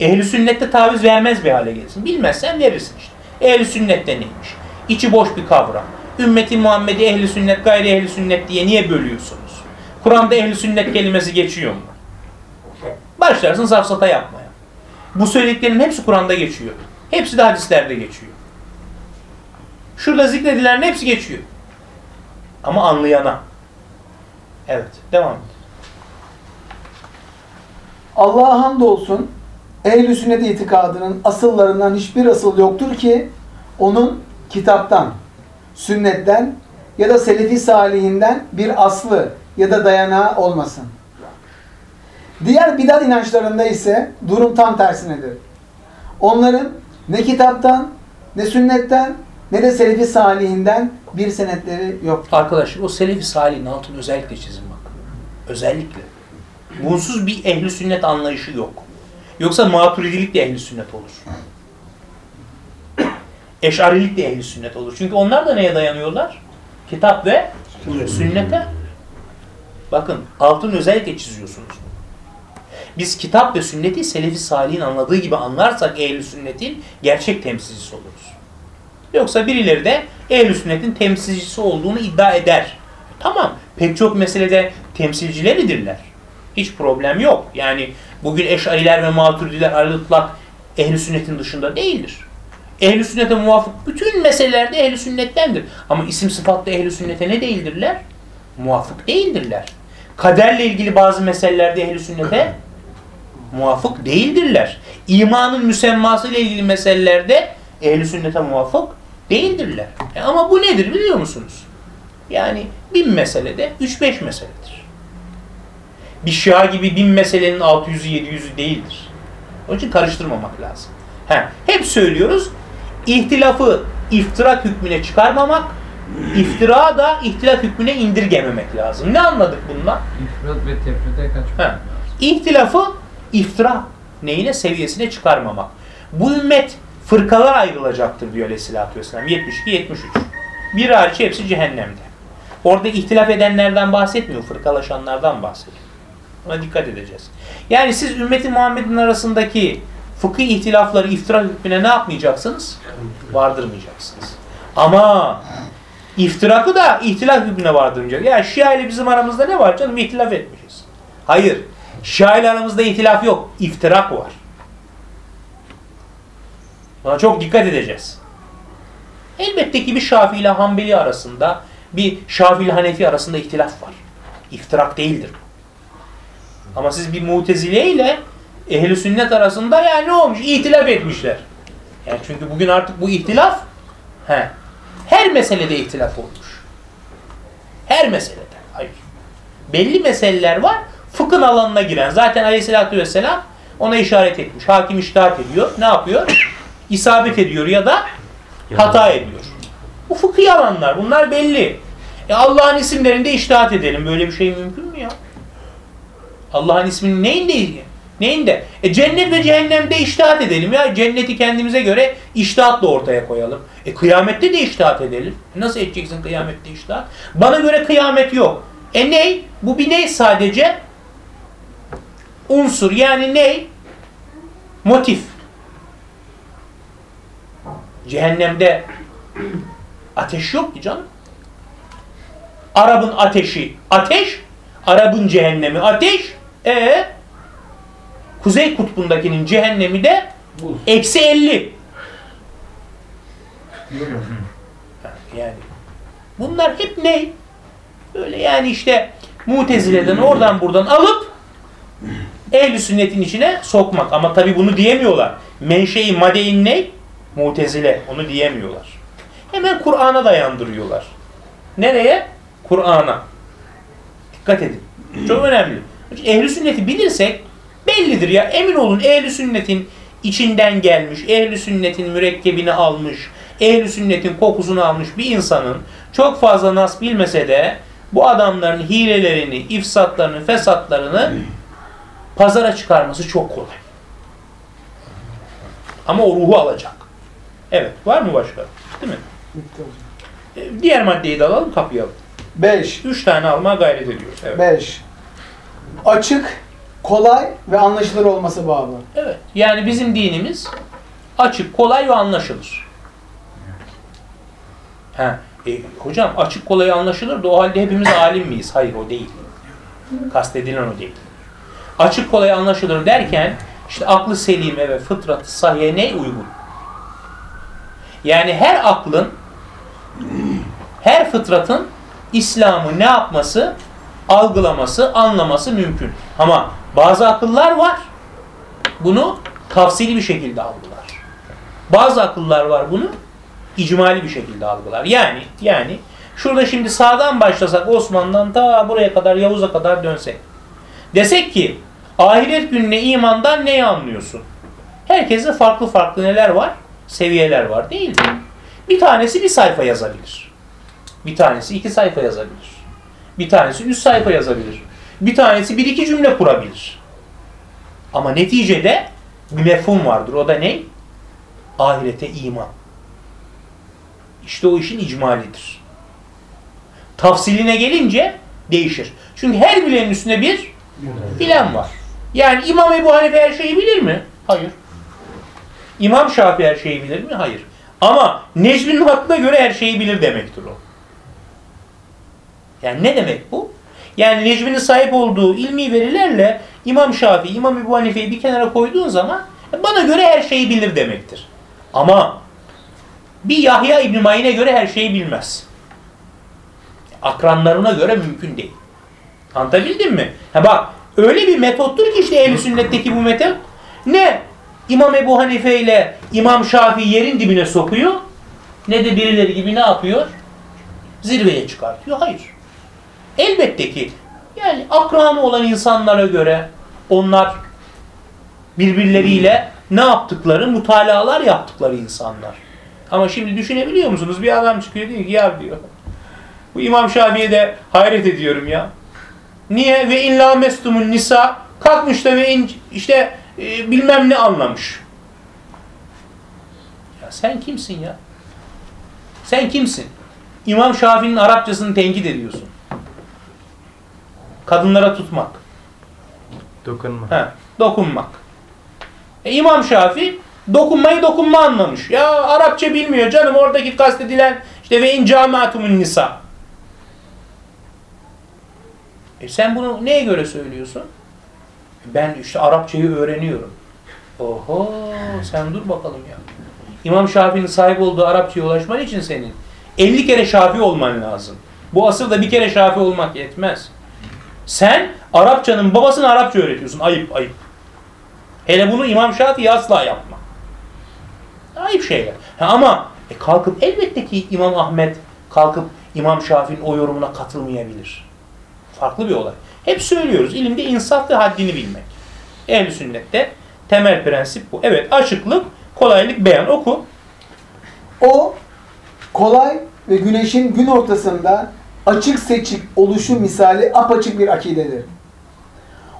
ehli sünnette taviz vermez bir hale gelirsin. Bilmezsen verirsin işte. Ehli sünnette neymiş? İçi boş bir kavram. Ümmeti Muhammed'i ehli sünnet, gayri ehli sünnet diye niye bölüyorsunuz? Kur'an'da ehli sünnet kelimesi geçiyor mu? Başlarsın safsata yapmaya. Bu söylediklerin hepsi Kur'an'da geçiyor. Hepsi de hadislerde geçiyor. Şurada zikredilenlerin hepsi geçiyor. Ama anlayana. Evet, devam et. Allah'a hamdolsun ehl-i sünnet itikadının asıllarından hiçbir asıl yoktur ki onun kitaptan, sünnetten ya da selefi salihinden bir aslı ya da dayanağı olmasın. Diğer bidat inançlarında ise durum tam tersinedir. Onların ne kitaptan, ne sünnetten, ne de selefi salihinden bir senetleri yoktur. Arkadaşlar o Selefi Salih'in altını özellikle çizin bak. Özellikle. Bunsuz bir ehli sünnet anlayışı yok. Yoksa maturidilik de ehli sünnet olur. Eşarilik de ehli sünnet olur. Çünkü onlar da neye dayanıyorlar? Kitap ve sünnete. Bakın altını özellikle çiziyorsunuz. Biz kitap ve sünneti Selefi Salih'in anladığı gibi anlarsak ehli sünnetin gerçek temsilcisi oluruz. Yoksa birileri de ehl sünnetin temsilcisi olduğunu iddia eder. Tamam. Pek çok meselede temsilcileridirler. Hiç problem yok. Yani bugün eşariler ve maturidiler aralıklak ehl sünnetin dışında değildir. Ehl sünnete muvafık bütün meselelerde ehl sünnettendir. Ama isim sıfatlı ehl sünnete ne değildirler? Muvafık değildirler. Kaderle ilgili bazı meselelerde ehl sünnete [clears throat] muvafık değildirler. İmanın müsemması ile ilgili meselelerde ehl sünnete muvafık değildirler. E ama bu nedir biliyor musunuz? Yani bin meselede 3-5 meseledir. Bir şia gibi bin meselenin 600'ü 700'ü değildir. Onun için karıştırmamak lazım. He, hep söylüyoruz. İhtilafı iftirak hükmüne çıkarmamak, iftira da ihtilaf hükmüne indirgememek lazım. Ne anladık bundan? İfrat ve tefrite kaçmak. He. İhtilafı iftira neyine seviyesine çıkarmamak. Bu ümmet fırkalar ayrılacaktır diyor Aleyhisselatü Vesselam. 72-73. Bir hariç hepsi cehennemde. Orada ihtilaf edenlerden bahsetmiyor, fırkalaşanlardan bahsediyor. Buna dikkat edeceğiz. Yani siz ümmeti Muhammed'in arasındaki fıkıh ihtilafları iftira hükmüne ne yapmayacaksınız? Vardırmayacaksınız. Ama iftirakı da ihtilaf hükmüne vardırmayacak. Ya Şia ile bizim aramızda ne var canım? İhtilaf etmişiz. Hayır. Şia ile aramızda ihtilaf yok. İftirak var. Buna çok dikkat edeceğiz. Elbette ki bir Şafii ile Hanbeli arasında, bir Şafii ile Hanefi arasında ihtilaf var. İftirak değildir. Ama siz bir Mutezile ile Ehl-i Sünnet arasında yani ne olmuş? İhtilaf etmişler. Yani çünkü bugün artık bu ihtilaf he, her meselede ihtilaf olmuş. Her meselede. Hayır. Belli meseleler var. Fıkhın alanına giren. Zaten Aleyhisselatü Vesselam ona işaret etmiş. Hakim iştahat ediyor. Ne yapıyor? [coughs] İsabet ediyor ya da hata ediyor. Bu fıkhi alanlar. Bunlar belli. E Allah'ın isimlerinde iştahat edelim. Böyle bir şey mümkün mü ya? Allah'ın isminin neyinde? Neyinde? E cennet ve cehennemde iştahat edelim ya. Cenneti kendimize göre iştahatla ortaya koyalım. E kıyamette de iştahat edelim. Nasıl edeceksin kıyamette iştahat? Bana göre kıyamet yok. E ney? Bu bir ney sadece? Unsur yani ney? Motif. Cehennemde ateş yok ki canım. Arap'ın ateşi ateş, Arap'ın cehennemi ateş. E Kuzey kutbundakinin cehennemi de eksi 50. Değil mi? Yani bunlar hep ne? Böyle yani işte mutezileden oradan buradan alıp ehl sünnetin içine sokmak. Ama tabi bunu diyemiyorlar. Menşei madein ne? Mutezile. Onu diyemiyorlar. Hemen Kur'an'a dayandırıyorlar. Nereye? Kur'an'a. Dikkat edin. Çok önemli. Ehli sünneti bilirsek bellidir ya. Emin olun ehli sünnetin içinden gelmiş, ehli sünnetin mürekkebini almış, ehli sünnetin kokusunu almış bir insanın çok fazla nas bilmese de bu adamların hilelerini, ifsatlarını, fesatlarını pazara çıkarması çok kolay. Ama o ruhu alacak. Evet. Var mı başka? Değil mi? Bitti. E, Diğer maddeyi de alalım kapayalım. 5. Üç tane almaya gayret ediyoruz. Evet. 5. Açık, kolay ve anlaşılır olması bağlı. Evet. Yani bizim dinimiz açık, kolay ve anlaşılır. Ha, e, hocam açık, kolay anlaşılır da o halde hepimiz alim miyiz? Hayır o değil. Kastedilen o değil. Açık, kolay anlaşılır derken işte aklı selime ve fıtratı sahiye ne uygun? Yani her aklın, her fıtratın İslam'ı ne yapması, algılaması, anlaması mümkün. Ama bazı akıllar var, bunu tafsili bir şekilde algılar. Bazı akıllar var bunu icmali bir şekilde algılar. Yani yani şurada şimdi sağdan başlasak Osman'dan ta buraya kadar Yavuz'a kadar dönsek. Desek ki ahiret gününe imandan neyi anlıyorsun? Herkese farklı farklı neler var? Seviyeler var değil mi? Bir tanesi bir sayfa yazabilir. Bir tanesi iki sayfa yazabilir. Bir tanesi üç sayfa yazabilir. Bir tanesi bir iki cümle kurabilir. Ama neticede bir mefhum vardır. O da ne? Ahirete iman. İşte o işin icmalidir. Tafsiline gelince değişir. Çünkü her bilenin üstünde bir bilen var. Yani İmam Ebu Hanife her şeyi bilir mi? Hayır. İmam Şafii her şeyi bilir mi? Hayır. Ama Necmi'nin hakkına göre her şeyi bilir demektir o. Yani ne demek bu? Yani Necmi'nin sahip olduğu ilmi verilerle İmam Şafii, İmam Ebu Hanife'yi bir kenara koyduğun zaman e, bana göre her şeyi bilir demektir. Ama bir Yahya İbn Ma'in'e göre her şeyi bilmez. Akranlarına göre mümkün değil. Anlatabildim mi? Ha bak öyle bir metottur ki işte ehl sünnetteki bu metot ne İmam Ebu Hanife ile İmam Şafii yerin dibine sokuyor ne de birileri gibi ne yapıyor? Zirveye çıkartıyor. Hayır. Elbette ki yani akranı olan insanlara göre onlar birbirleriyle ne yaptıkları, mutalalar yaptıkları insanlar. Ama şimdi düşünebiliyor musunuz? Bir adam çıkıyor diyor ki ya diyor. Bu İmam Şafii'ye de hayret ediyorum ya. Niye? Ve illa mestumun nisa kalkmış da ve in, işte e, bilmem ne anlamış. Ya sen kimsin ya? Sen kimsin? İmam Şafii'nin Arapçasını tenkit ediyorsun. Kadınlara tutmak. Dokunma. He, dokunmak. E, İmam Şafii dokunmayı dokunma anlamış. Ya Arapça bilmiyor canım oradaki kastedilen işte ve in camiatumun nisa. E sen bunu neye göre söylüyorsun? Ben işte Arapçayı öğreniyorum. Oho sen dur bakalım ya. İmam Şafii'nin sahip olduğu Arapçaya ulaşman için senin 50 kere Şafii olman lazım. Bu asırda bir kere Şafii olmak yetmez. Sen Arapçanın babasını Arapça öğretiyorsun. Ayıp ayıp. Hele bunu İmam Şafii asla yapma. Ayıp şeyler. Ha, ama e, kalkıp elbette ki İmam Ahmet kalkıp İmam Şafii'nin o yorumuna katılmayabilir. Farklı bir olay. Hep söylüyoruz. ilimde insaf ve haddini bilmek. Ehl-i sünnette Temel prensip bu. Evet açıklık, kolaylık, beyan. Oku. O kolay ve güneşin gün ortasında açık seçik oluşu misali apaçık bir akidedir.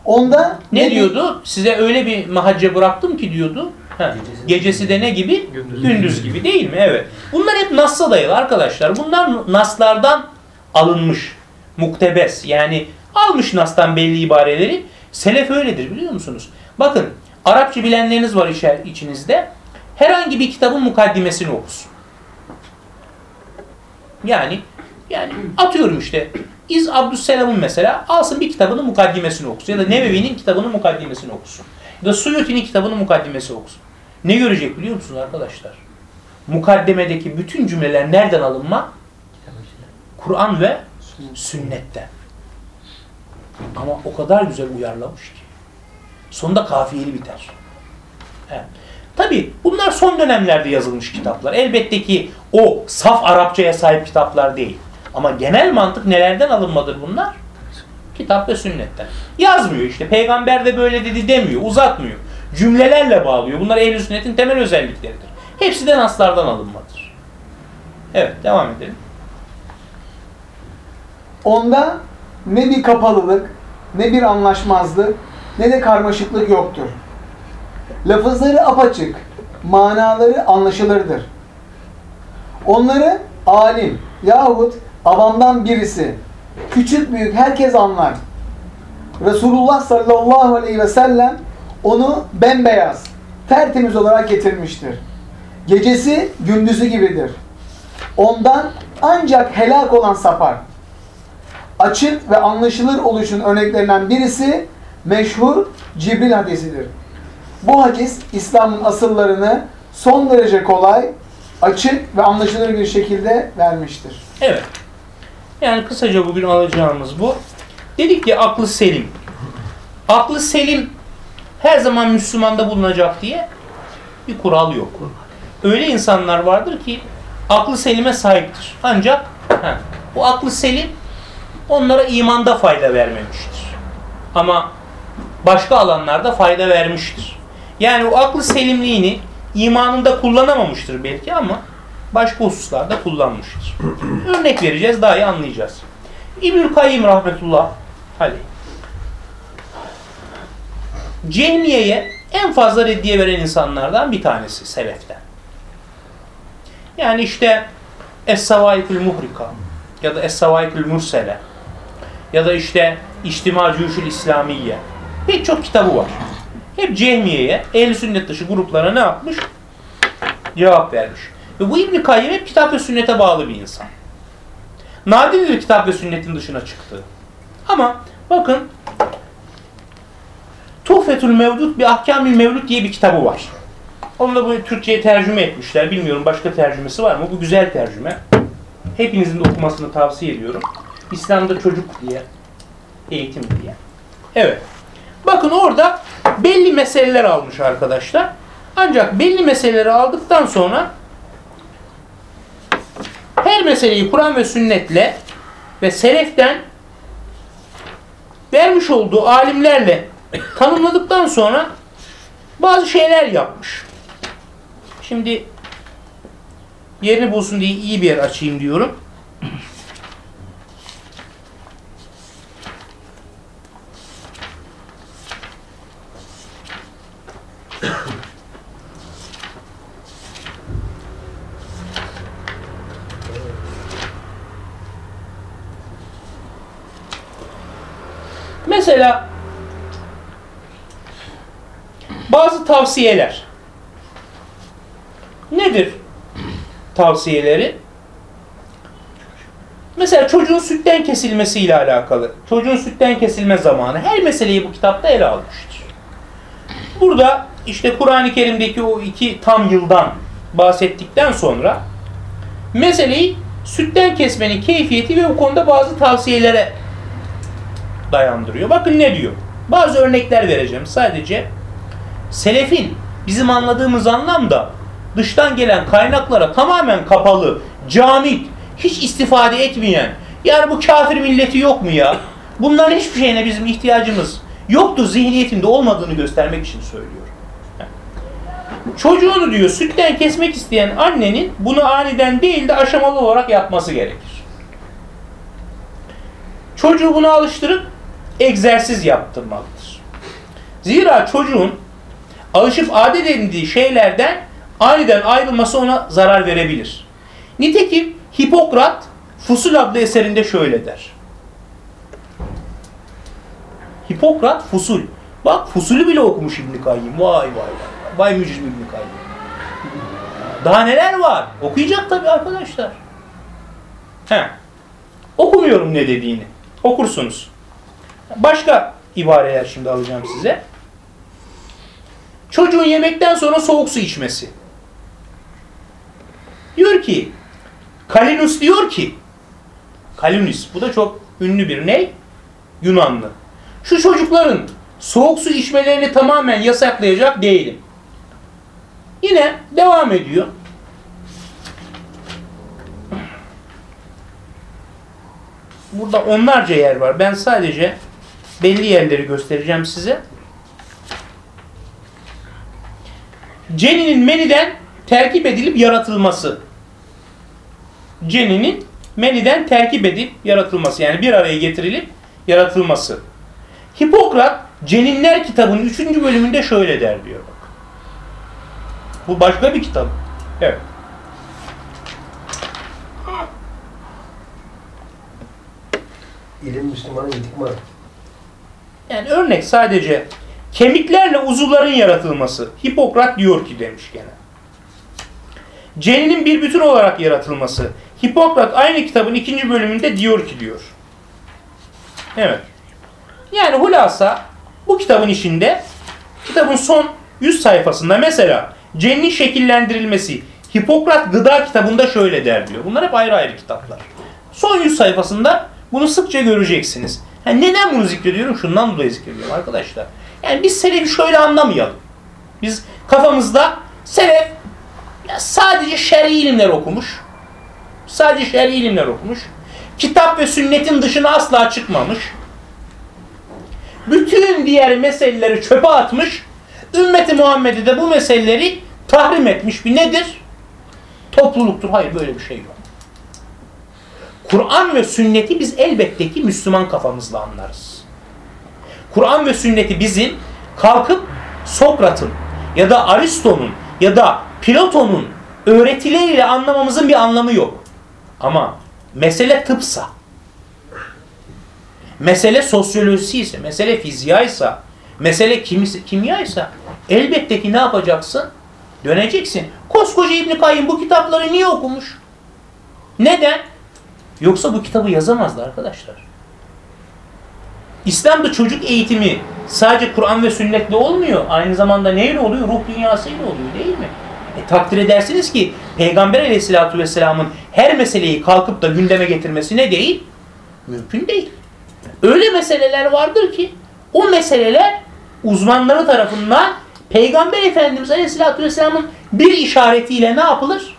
Onda Ne, bir- diyordu? Size öyle bir mahacce bıraktım ki diyordu. Ha, gecesi de ne gibi? Gündüz. Gündüz gibi değil mi? Evet. Bunlar hep Nas'a dayalı arkadaşlar. Bunlar Nas'lardan alınmış. Muktebes. Yani almış Nas'tan belli ibareleri. Selef öyledir biliyor musunuz? Bakın Arapça bilenleriniz var içinizde. Herhangi bir kitabın mukaddimesini okusun. Yani yani atıyorum işte İz Abdüsselam'ın mesela alsın bir kitabının mukaddimesini okusun. Ya da Nevevi'nin kitabının mukaddimesini okusun. Ya da Suyuti'nin kitabının mukaddimesi okusun. Ne görecek biliyor musunuz arkadaşlar? Mukaddemedeki bütün cümleler nereden alınma? Kur'an ve sünnetten. Ama o kadar güzel uyarlamış ki. Sonunda kafiyeli biter. Evet. Tabi bunlar son dönemlerde yazılmış kitaplar. Elbette ki o saf Arapçaya sahip kitaplar değil. Ama genel mantık nelerden alınmadır bunlar? Kitap ve sünnetten. Yazmıyor işte. Peygamber de böyle dedi demiyor. Uzatmıyor. Cümlelerle bağlıyor. Bunlar ehl sünnetin temel özellikleridir. Hepsi de naslardan alınmadır. Evet devam edelim. Onda ne bir kapalılık, ne bir anlaşmazlık, ne de karmaşıklık yoktur. Lafızları apaçık, manaları anlaşılırdır. Onları alim yahut avamdan birisi, küçük büyük herkes anlar. Resulullah sallallahu aleyhi ve sellem onu bembeyaz, tertemiz olarak getirmiştir. Gecesi gündüzü gibidir. Ondan ancak helak olan sapar açık ve anlaşılır oluşun örneklerinden birisi meşhur Cibril hadisidir. Bu hadis İslam'ın asıllarını son derece kolay, açık ve anlaşılır bir şekilde vermiştir. Evet. Yani kısaca bugün alacağımız bu. Dedik ki aklı selim. Aklı selim her zaman Müslümanda bulunacak diye bir kural yok. Öyle insanlar vardır ki aklı selime sahiptir. Ancak heh, bu aklı selim onlara imanda fayda vermemiştir. Ama başka alanlarda fayda vermiştir. Yani o aklı selimliğini imanında kullanamamıştır belki ama başka hususlarda kullanmıştır. [clears throat] Örnek vereceğiz daha iyi anlayacağız. İbnül Kayyim rahmetullah aleyh. Cehmiye'ye en fazla reddiye veren insanlardan bir tanesi seleften. Yani işte Es-Savaikül Muhrika ya da Es-Savaikül Mursele ya da işte İçtima Cüşül İslamiye pek çok kitabı var. Hep Cehmiye'ye, ehl sünnet dışı gruplara ne yapmış? Cevap vermiş. Ve bu İbn Kayyim hep kitap ve sünnete bağlı bir insan. Nadirdir kitap ve sünnetin dışına çıktığı. Ama bakın Tuhfetül Mevdut bir Ahkamül Mevlud diye bir kitabı var. Onu da bu Türkçe'ye tercüme etmişler. Bilmiyorum başka tercümesi var mı? Bu güzel tercüme. Hepinizin de okumasını tavsiye ediyorum. İslam'da çocuk diye, eğitim diye. Evet. Bakın orada belli meseleler almış arkadaşlar. Ancak belli meseleleri aldıktan sonra her meseleyi Kur'an ve sünnetle ve seleften vermiş olduğu alimlerle tanımladıktan sonra bazı şeyler yapmış. Şimdi yerini bulsun diye iyi bir yer açayım diyorum. Mesela bazı tavsiyeler. Nedir tavsiyeleri? Mesela çocuğun sütten kesilmesiyle alakalı. Çocuğun sütten kesilme zamanı. Her meseleyi bu kitapta ele almıştır. Burada işte Kur'an-ı Kerim'deki o iki tam yıldan bahsettikten sonra meseleyi sütten kesmenin keyfiyeti ve o konuda bazı tavsiyelere dayandırıyor. Bakın ne diyor. Bazı örnekler vereceğim. Sadece selefin bizim anladığımız anlamda dıştan gelen kaynaklara tamamen kapalı, camit, hiç istifade etmeyen, yani bu kafir milleti yok mu ya? Bunların hiçbir şeyine bizim ihtiyacımız yoktur zihniyetinde olmadığını göstermek için söylüyor. Çocuğunu diyor sütten kesmek isteyen annenin bunu aniden değil de aşamalı olarak yapması gerekir. Çocuğu buna alıştırıp egzersiz yaptırmalıdır. Zira çocuğun alışıp adet edindiği şeylerden aniden ayrılması ona zarar verebilir. Nitekim Hipokrat Fusul adlı eserinde şöyle der. Hipokrat Fusul. Bak Fusul'ü bile okumuş İbn Kayyim. Vay vay vay. Vay mücrim İbn. Daha neler var? Okuyacak tabii arkadaşlar. He. Okumuyorum ne dediğini. Okursunuz. Başka ibareler şimdi alacağım size. Çocuğun yemekten sonra soğuk su içmesi. Diyor ki Kalinus diyor ki Kalinus bu da çok ünlü bir ney? Yunanlı. Şu çocukların soğuk su içmelerini tamamen yasaklayacak değilim. Yine devam ediyor. Burada onlarca yer var. Ben sadece belli yerleri göstereceğim size. Ceninin meniden terkip edilip yaratılması. Ceninin meniden terkip edip yaratılması. Yani bir araya getirilip yaratılması. Hipokrat Ceninler kitabının 3. bölümünde şöyle der diyor. Bak. Bu başka bir kitap. Evet. İlim Müslümanın mi? Yani örnek sadece kemiklerle uzuvların yaratılması. Hipokrat diyor ki demiş gene. Ceninin bir bütün olarak yaratılması. Hipokrat aynı kitabın ikinci bölümünde diyor ki diyor. Evet. Yani hulasa bu kitabın içinde kitabın son 100 sayfasında mesela cennin şekillendirilmesi Hipokrat gıda kitabında şöyle der diyor. Bunlar hep ayrı ayrı kitaplar. Son 100 sayfasında bunu sıkça göreceksiniz. Ha, neden bunu zikrediyorum? Şundan dolayı zikrediyorum arkadaşlar. Yani biz Selefi şöyle anlamayalım. Biz kafamızda Selef sadece şer'i ilimler okumuş. Sadece şer'i ilimler okumuş. Kitap ve sünnetin dışına asla çıkmamış. Bütün diğer meseleleri çöpe atmış. Ümmeti Muhammed'e de bu meseleleri tahrim etmiş bir nedir? Topluluktur. Hayır böyle bir şey yok. Kur'an ve sünneti biz elbette ki Müslüman kafamızla anlarız. Kur'an ve sünneti bizim kalkıp Sokrat'ın ya da Aristo'nun ya da Platon'un öğretileriyle anlamamızın bir anlamı yok. Ama mesele tıpsa, mesele sosyolojisi ise, mesele fizyaysa, mesele kimyaysa elbette ki ne yapacaksın? Döneceksin. Koskoca İbn Kayyım bu kitapları niye okumuş? Neden? Yoksa bu kitabı yazamazdı arkadaşlar. İslam'da çocuk eğitimi sadece Kur'an ve sünnetle olmuyor. Aynı zamanda neyle oluyor? Ruh dünyasıyla oluyor değil mi? E, takdir edersiniz ki Peygamber aleyhissalatü vesselamın her meseleyi kalkıp da gündeme getirmesi ne değil? Mümkün değil. Öyle meseleler vardır ki o meseleler uzmanları tarafından Peygamber Efendimiz aleyhissalatü vesselamın bir işaretiyle ne yapılır?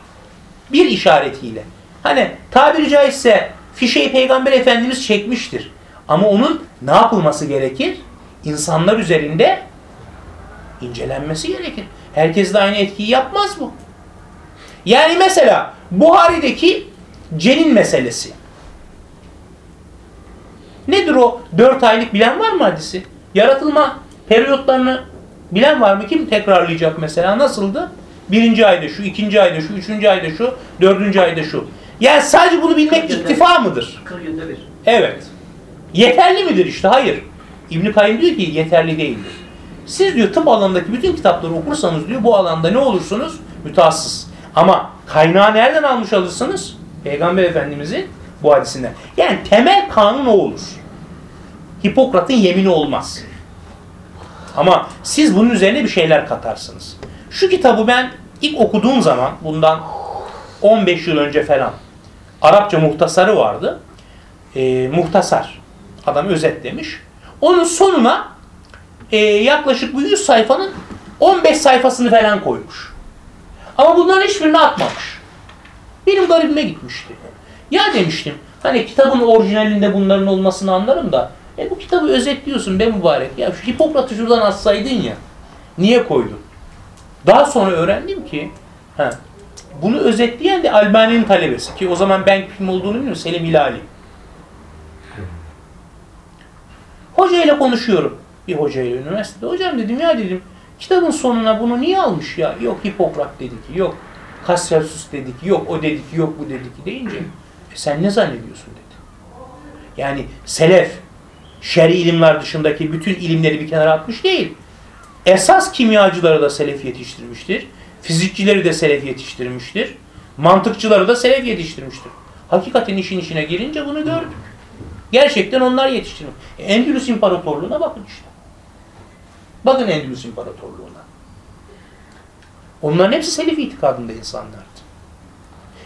Bir işaretiyle. Hani tabiri caizse fişeyi Peygamber Efendimiz çekmiştir. Ama onun ne yapılması gerekir? İnsanlar üzerinde incelenmesi gerekir. Herkes de aynı etkiyi yapmaz bu. Yani mesela Buhari'deki cenin meselesi. Nedir o? Dört aylık bilen var mı hadisi? Yaratılma periyotlarını bilen var mı? Kim tekrarlayacak mesela? Nasıldı? Birinci ayda şu, ikinci ayda şu, üçüncü ayda şu, dördüncü ayda şu. Yani sadece bunu bilmek iktifa mıdır? 40 günde bir. Evet. Yeterli midir işte? Hayır. İbn Kayyim diyor ki yeterli değildir. Siz diyor tıp alanındaki bütün kitapları okursanız diyor bu alanda ne olursunuz? Mütehassıs. Ama kaynağı nereden almış alırsınız? Peygamber Efendimizin bu hadisinden. Yani temel kanun o olur. Hipokrat'ın yemini olmaz. Ama siz bunun üzerine bir şeyler katarsınız. Şu kitabı ben ilk okuduğum zaman bundan 15 yıl önce falan Arapça muhtasarı vardı. Ee, muhtasar. Adam özetlemiş. Onun sonuna e, yaklaşık bu 100 sayfanın 15 sayfasını falan koymuş. Ama bunların hiçbirini atmamış. Benim garibime gitmişti. Ya demiştim hani kitabın orijinalinde bunların olmasını anlarım da e bu kitabı özetliyorsun be mübarek. Ya şu Hipokrat'ı şuradan atsaydın ya. Niye koydun? Daha sonra öğrendim ki ha, bunu özetleyen de Albani'nin talebesi ki o zaman ben kim olduğunu bilmiyorum Selim İlali. Hoca ile konuşuyorum. Bir hoca ile üniversitede. Hocam dedim ya dedim kitabın sonuna bunu niye almış ya? Yok Hipokrat dedi ki yok. Cassius dedi ki yok o dedi ki yok bu dedi ki deyince e sen ne zannediyorsun dedi. Yani selef şer'i ilimler dışındaki bütün ilimleri bir kenara atmış değil. Esas kimyacıları da selef yetiştirmiştir. Fizikçileri de selef yetiştirmiştir. Mantıkçıları da selef yetiştirmiştir. Hakikaten işin içine girince bunu gördük. Gerçekten onlar yetiştirmiş. E, Endülüs İmparatorluğu'na bakın işte. Bakın Endülüs İmparatorluğu'na. Onların hepsi selef itikadında insanlardı.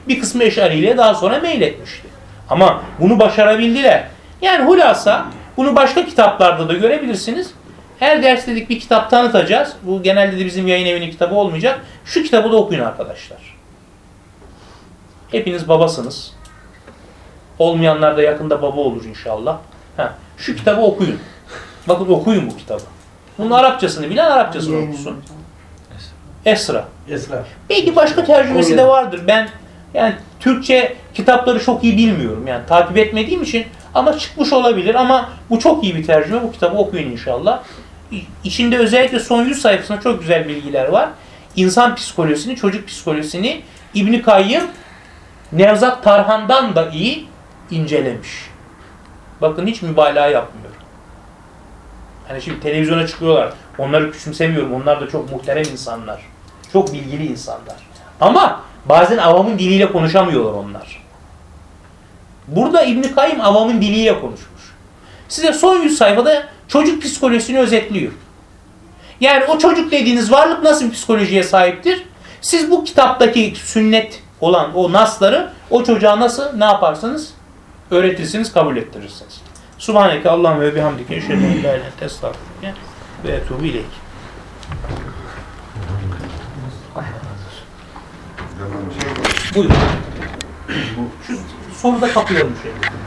Bir kısmı Eşari'yle daha sonra meyletmişti. Ama bunu başarabildiler. Yani hulasa bunu başka kitaplarda da görebilirsiniz. Her ders dedik bir kitap tanıtacağız. Bu genelde de bizim yayın evinin kitabı olmayacak. Şu kitabı da okuyun arkadaşlar. Hepiniz babasınız. Olmayanlar da yakında baba olur inşallah. Ha, şu kitabı okuyun. Bakın okuyun bu kitabı. Bunun Arapçasını bilen Arapçasını okusun. Esra. Esra. Belki başka tercümesi de vardır. Ben yani Türkçe kitapları çok iyi bilmiyorum. Yani takip etmediğim için ama çıkmış olabilir ama bu çok iyi bir tercüme. Bu kitabı okuyun inşallah. İçinde özellikle son 100 sayfasında çok güzel bilgiler var. İnsan psikolojisini, çocuk psikolojisini İbn Kayyım Nevzat Tarhan'dan da iyi incelemiş. Bakın hiç mübalağa yapmıyorum. Hani şimdi televizyona çıkıyorlar. Onları küçümsemiyorum. Onlar da çok muhterem insanlar. Çok bilgili insanlar. Ama bazen avamın diliyle konuşamıyorlar onlar. Burada İbn Kayyım avamın diliyle konuşmuş. Size son 100 sayfada çocuk psikolojisini özetliyor. Yani o çocuk dediğiniz varlık nasıl bir psikolojiye sahiptir? Siz bu kitaptaki sünnet olan o nasları o çocuğa nasıl ne yaparsınız? Öğretirsiniz, kabul ettirirsiniz. Subhaneke Allah'ım ve bihamdike eşhedü en la ilahe illa ve etûbü ileyk. Buyurun. Şu soruda kapayalım şey.